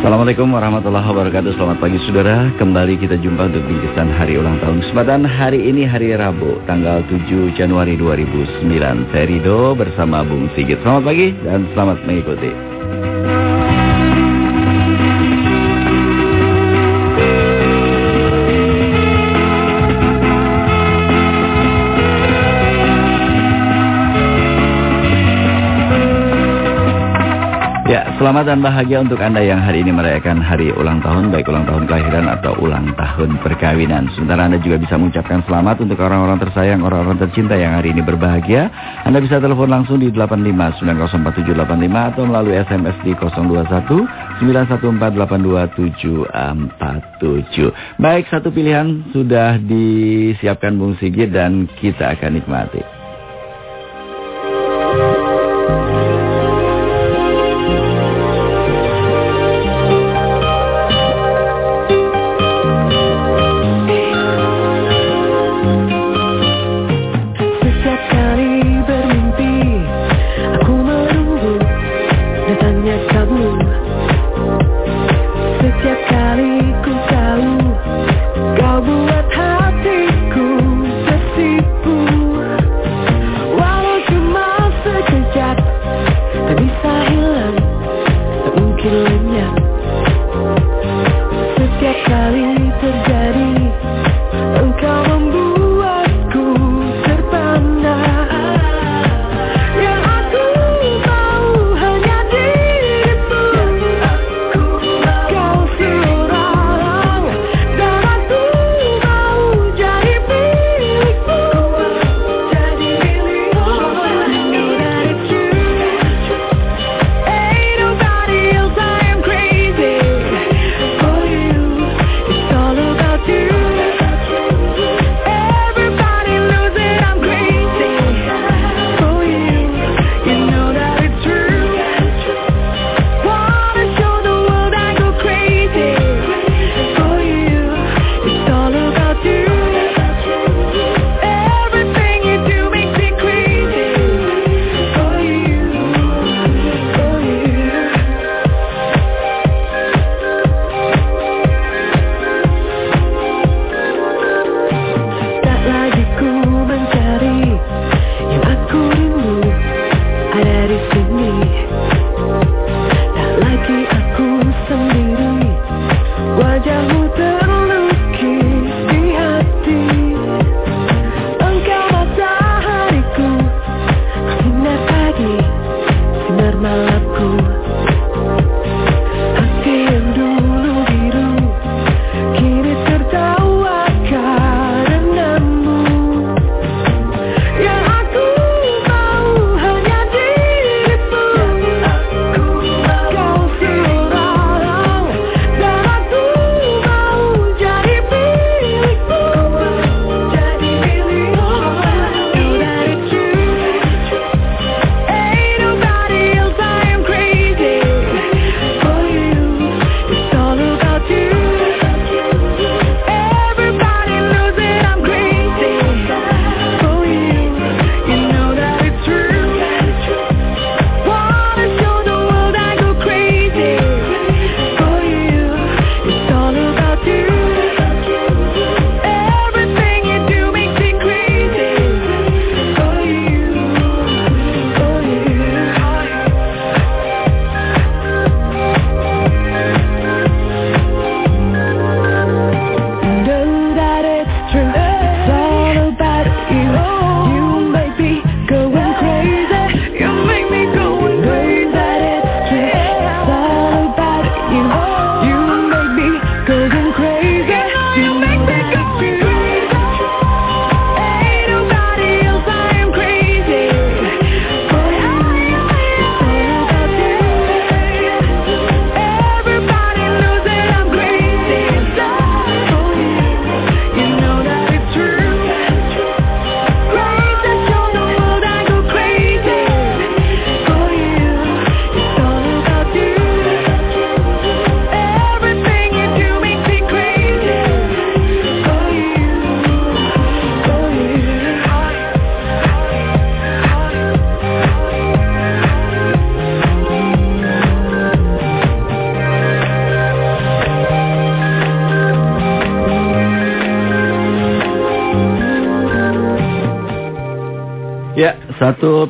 Assalamualaikum warahmatullahi wabarakatuh. Selamat pagi saudara. Kembali kita jumpa untuk bingkisan hari ulang tahun Kesempatan hari ini hari Rabu Tanggal 7 Januari 2009 Saya Rido bersama Bung Sigit. Selamat pagi dan selamat mengikuti Selamat dan bahagia untuk Anda yang hari ini merayakan hari ulang tahun, baik ulang tahun kelahiran atau ulang tahun perkawinan. Sementara Anda juga bisa mengucapkan selamat untuk orang-orang tersayang, orang-orang tercinta yang hari ini berbahagia. Anda bisa telepon langsung di 85904785 atau melalui SMS di 021 914824747. Baik, satu pilihan sudah disiapkan Bung Sigit dan kita akan nikmati.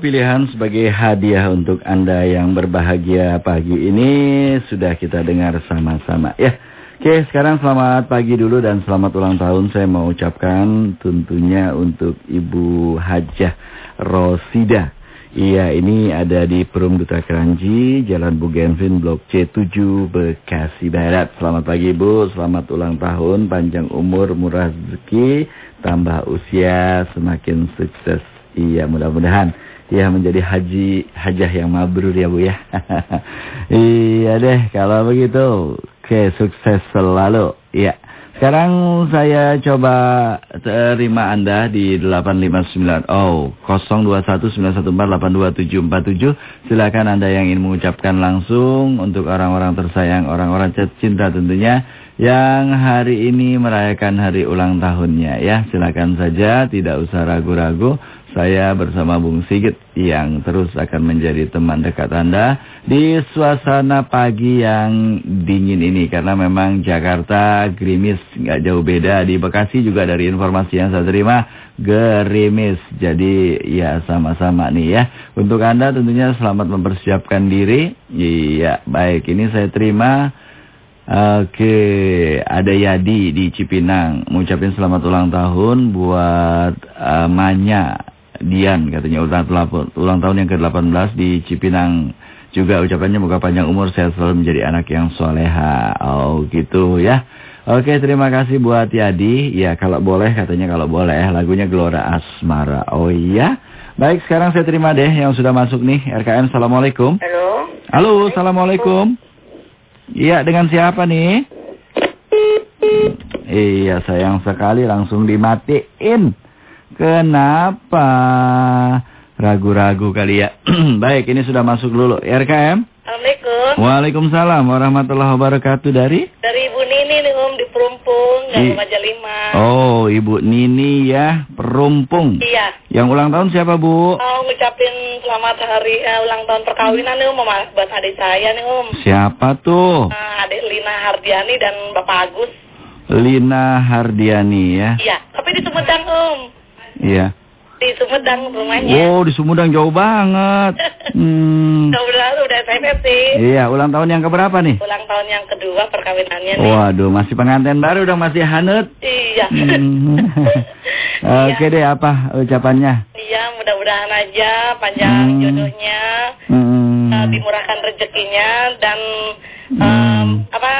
Pilihan sebagai hadiah untuk Anda yang berbahagia pagi ini sudah kita dengar sama-sama. Ya, oke sekarang selamat pagi dulu dan selamat ulang tahun saya mau ucapkan tentunya untuk Ibu Hajah Rosida. Iya, ini ada di Perum Duta Keranji, Jalan Bugenvin, Blok C7, Bekasi Barat. Selamat pagi Ibu, selamat ulang tahun, panjang umur, murah rezeki, tambah usia, semakin sukses. Iya, mudah-mudahan dia menjadi haji hajah yang mabrur ya Bu ya. iya deh, kalau begitu, oke sukses selalu. Iya. Sekarang saya coba terima Anda di 859 oh 021914824747. Silakan Anda yang ingin mengucapkan langsung untuk orang-orang tersayang, orang-orang cinta tentunya yang hari ini merayakan hari ulang tahunnya ya. Silakan saja, tidak usah ragu-ragu. Saya bersama Bung Sigit yang terus akan menjadi teman dekat Anda di suasana pagi yang dingin ini. Karena memang Jakarta gerimis, nggak jauh beda. Di Bekasi juga dari informasi yang saya terima, gerimis. Jadi ya sama-sama nih ya. Untuk Anda tentunya selamat mempersiapkan diri. Iya, baik. Ini saya terima. Oke, ada Yadi di Cipinang. Mengucapkan selamat ulang tahun buat uh, Manya. Dian katanya ulang, ulang tahun yang ke-18 di Cipinang. Juga ucapannya moga panjang umur sehat selalu menjadi anak yang soleha. Oh gitu ya. Oke terima kasih buat Yadi. Ya kalau boleh katanya kalau boleh lagunya Gelora Asmara. Oh iya. Baik sekarang saya terima deh yang sudah masuk nih. RKM Assalamualaikum. Halo. Halo Assalamualaikum. Iya dengan siapa nih? Iya sayang sekali langsung dimatiin. Kenapa? Ragu-ragu kali ya. Baik, ini sudah masuk dulu. RKM? Assalamualaikum. Waalaikumsalam warahmatullahi wabarakatuh dari? Dari Ibu Nini nih Om di Perumpung, dari Maja Lima. Oh, Ibu Nini ya, Perumpung. Iya. Yang ulang tahun siapa, Bu? Mau ngucapin selamat hari eh, ulang tahun perkawinan nih Om buat adik saya nih Om. Siapa tuh? Eh, adik Lina Hardiani dan Bapak Agus. Lina Hardiani ya. Iya. Tapi di Sumedang Om. Iya. Di Sumedang rumahnya. Oh, di Sumedang jauh banget. Hmm. Udah udah sih. Iya, ulang tahun yang keberapa nih? Ulang tahun yang kedua perkawinannya nih. Waduh, masih pengantin baru dong, masih hanut. Iya. Hmm. Oke deh, apa ucapannya? Iya, mudah-mudahan aja panjang Hmm. jodohnya. Hmm. eh, dimurahkan rezekinya dan Hmm. em, apa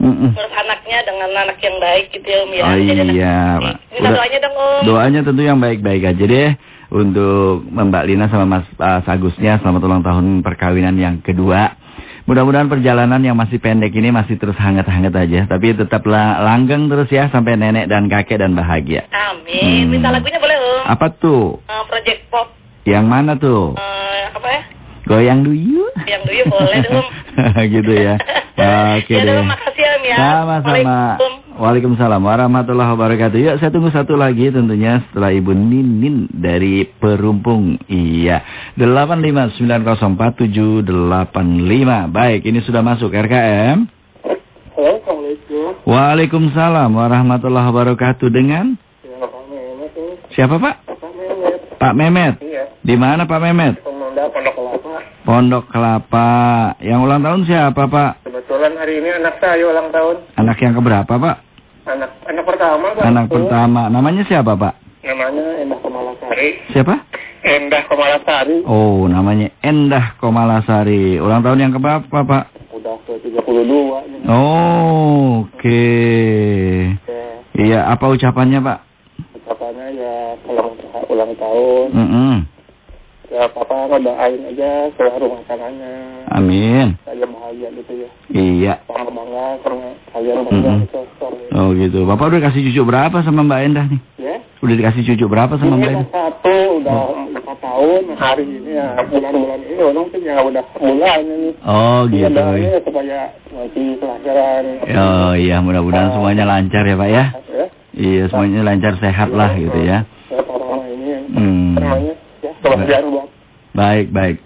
Ngurus anaknya dengan anak yang baik gitu ya Om ya. Oh Jadi iya, Pak. Minta Udah- doanya dong Om. Doanya tentu yang baik-baik aja deh untuk Mbak Lina sama Mas uh, Sagusnya selamat ulang tahun perkawinan yang kedua. Mudah-mudahan perjalanan yang masih pendek ini masih terus hangat-hangat aja, tapi tetaplah langgeng terus ya sampai nenek dan kakek dan bahagia. Amin. Hmm. Minta lagunya boleh Om. Apa tuh? Eh, Project Pop Yang mana tuh? eh, apa ya? Goyang duyuk? Yang dulu boleh Om. gitu ya. Oke ya, deh. udah, makasih ya Om ya. Sama-sama. Waalaikumsalam. Warahmatullahi wabarakatuh. Yuk saya tunggu satu lagi tentunya setelah Ibu Ninin dari Perumpung. Iya. 859047885. Baik, ini sudah masuk RKM. Halo, Assalamualaikum. Waalaikumsalam warahmatullahi wabarakatuh dengan Ya, Pak siapa Pak? Pak Mehmet. Pak Memet. Iya, Di mana Pak Memet? Pemuda Pondok Kelapa. Yang ulang tahun siapa Pak? Kebetulan hari ini anak saya ulang tahun. Anak yang keberapa Pak? Anak anak pertama, Pak. Anak Tuh. pertama. Namanya siapa Pak? Namanya Endah Komalasari. Siapa? Endah Komalasari. Oh, namanya Endah Komalasari. Ulang tahun yang keberapa, Pak? Udah ke 32 nih. Oh, oke. Ya, Iya, apa ucapannya, Pak? ucapannya ya selamat ulang tahun. Mm-mm. Ya papa ngedoain aja seluruh makanannya. Amin. Saya bahagia gitu ya. Iya. Papa bangga karena kalian bangga Mm-mm. itu. sorry. Oh gitu. Bapak udah kasih cucu berapa sama Mbak Endah nih? Ya. Udah dikasih cucu berapa sama Mbak Ini Endah? satu udah empat tahun hari ini ya bulan-bulan ini orang tuh ya udah bulan ini. Oh Iya gitu. doanya supaya masih pelajaran. Oh iya, mudah-mudahan semuanya lancar ya Pak ya. Ya. Iya, semuanya lancar sehat lah gitu ya. Ya ini Hmm. Ya kebahagiaan buat. Baik, baik.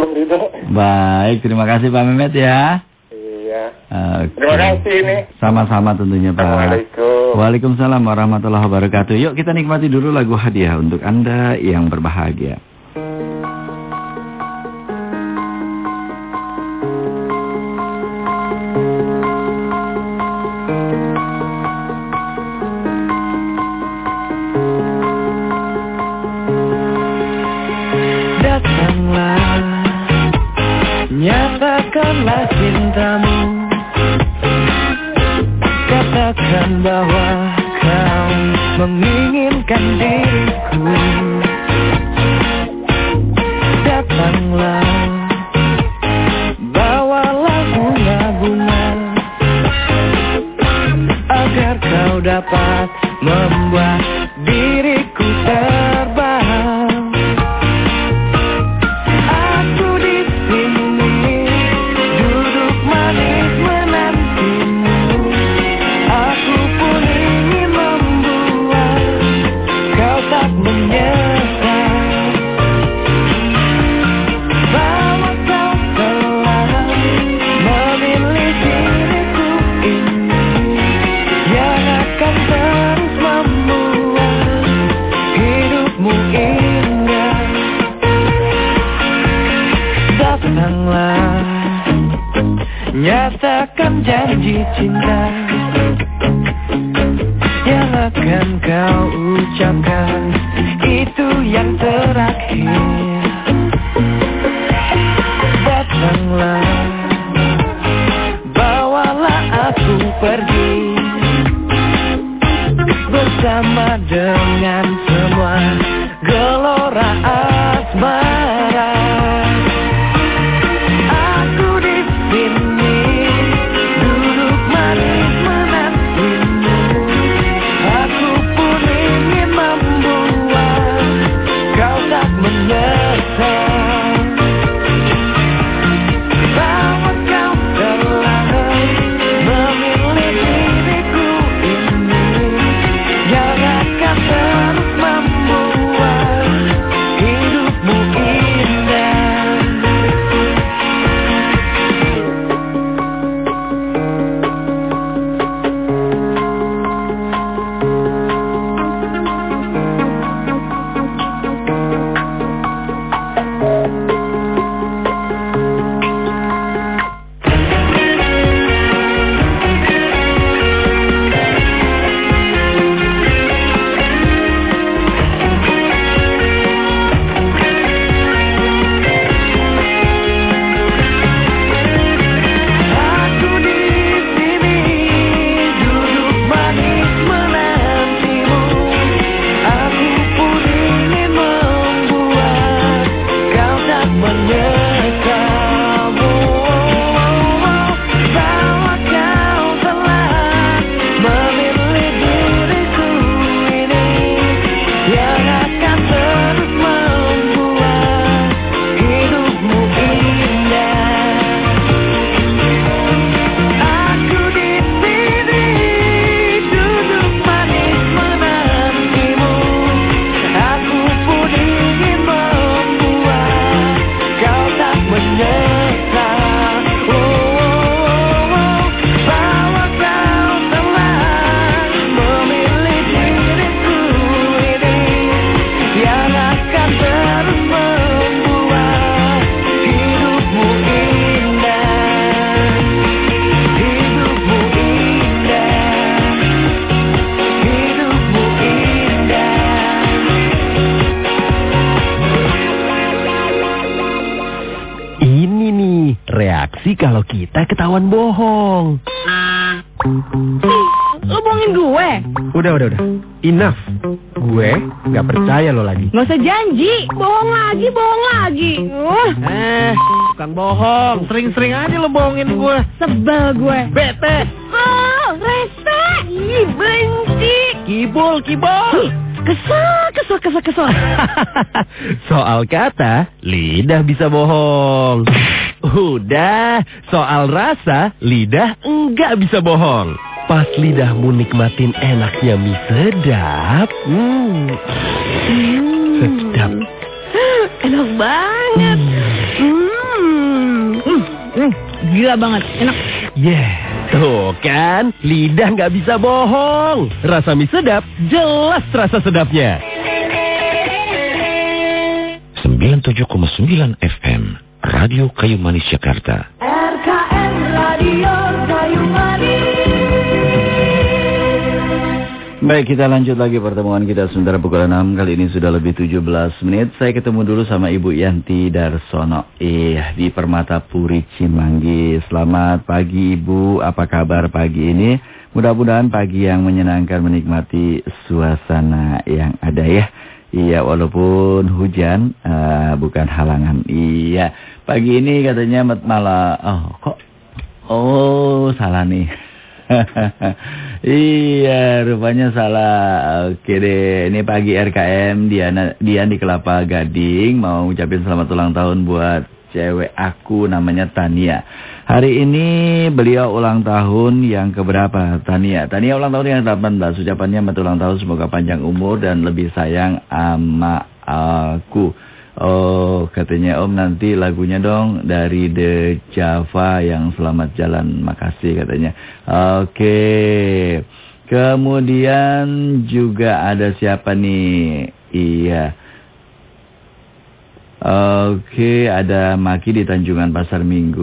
Bang Ridho. Baik, terima kasih Pak Mehmet ya. Iya. Oke. Terima kasih nih. Sama-sama tentunya Pak. Assalamualaikum. Waalaikumsalam warahmatullahi wabarakatuh. Yuk kita nikmati dulu lagu hadiah untuk Anda yang berbahagia. Ketahuan bohong. Lo bohongin gue? Udah, udah, udah. Enough. Gue nggak percaya lo lagi. Gak usah janji. Bohong lagi, bohong lagi. Uh, Eh, bukan bohong. Sering-sering aja lo bohongin gue. sebel gue. Bete. Oh, rese. Ih, benci. Kibul, kibul. Kesel, kesel, kesel, kesel. soal kata, lidah bisa bohong. Udah, soal rasa, lidah enggak bisa bohong. Pas lidahmu nikmatin enaknya mie sedap, hmm, sedap. Enak banget. Hmm. Hmm. Hmm. Gila banget. Enak. Yeah, tuh kan, lidah nggak bisa bohong. Rasa mie sedap, jelas rasa sedapnya. 97,9 FM Radio Kayu Manis Jakarta. RKM Radio Kayu Baik, kita lanjut lagi pertemuan kita sementara pukul 6. Kali ini sudah lebih 17 menit. Saya ketemu dulu sama Ibu Yanti Darsono. Iya, di Permata Puri Cimanggi. Selamat pagi Ibu, apa kabar pagi ini? Mudah-mudahan pagi yang menyenangkan menikmati suasana yang ada ya. Iya, walaupun hujan eh, bukan halangan. Iya, pagi ini katanya malah, oh kok, oh salah nih. iya, rupanya salah. Oke deh, ini pagi RKM Diana Dian di Kelapa Gading mau ucapin selamat ulang tahun buat cewek aku namanya Tania. Hari ini beliau ulang tahun yang keberapa? Tania. Tania ulang tahun yang 18. Ucapannya selamat ulang tahun semoga panjang umur dan lebih sayang sama aku. Oh, katanya Om nanti lagunya dong dari The Java yang Selamat Jalan Makasih katanya. Oke. Kemudian juga ada siapa nih? Iya. Oke, ada Maki di Tanjungan Pasar Minggu.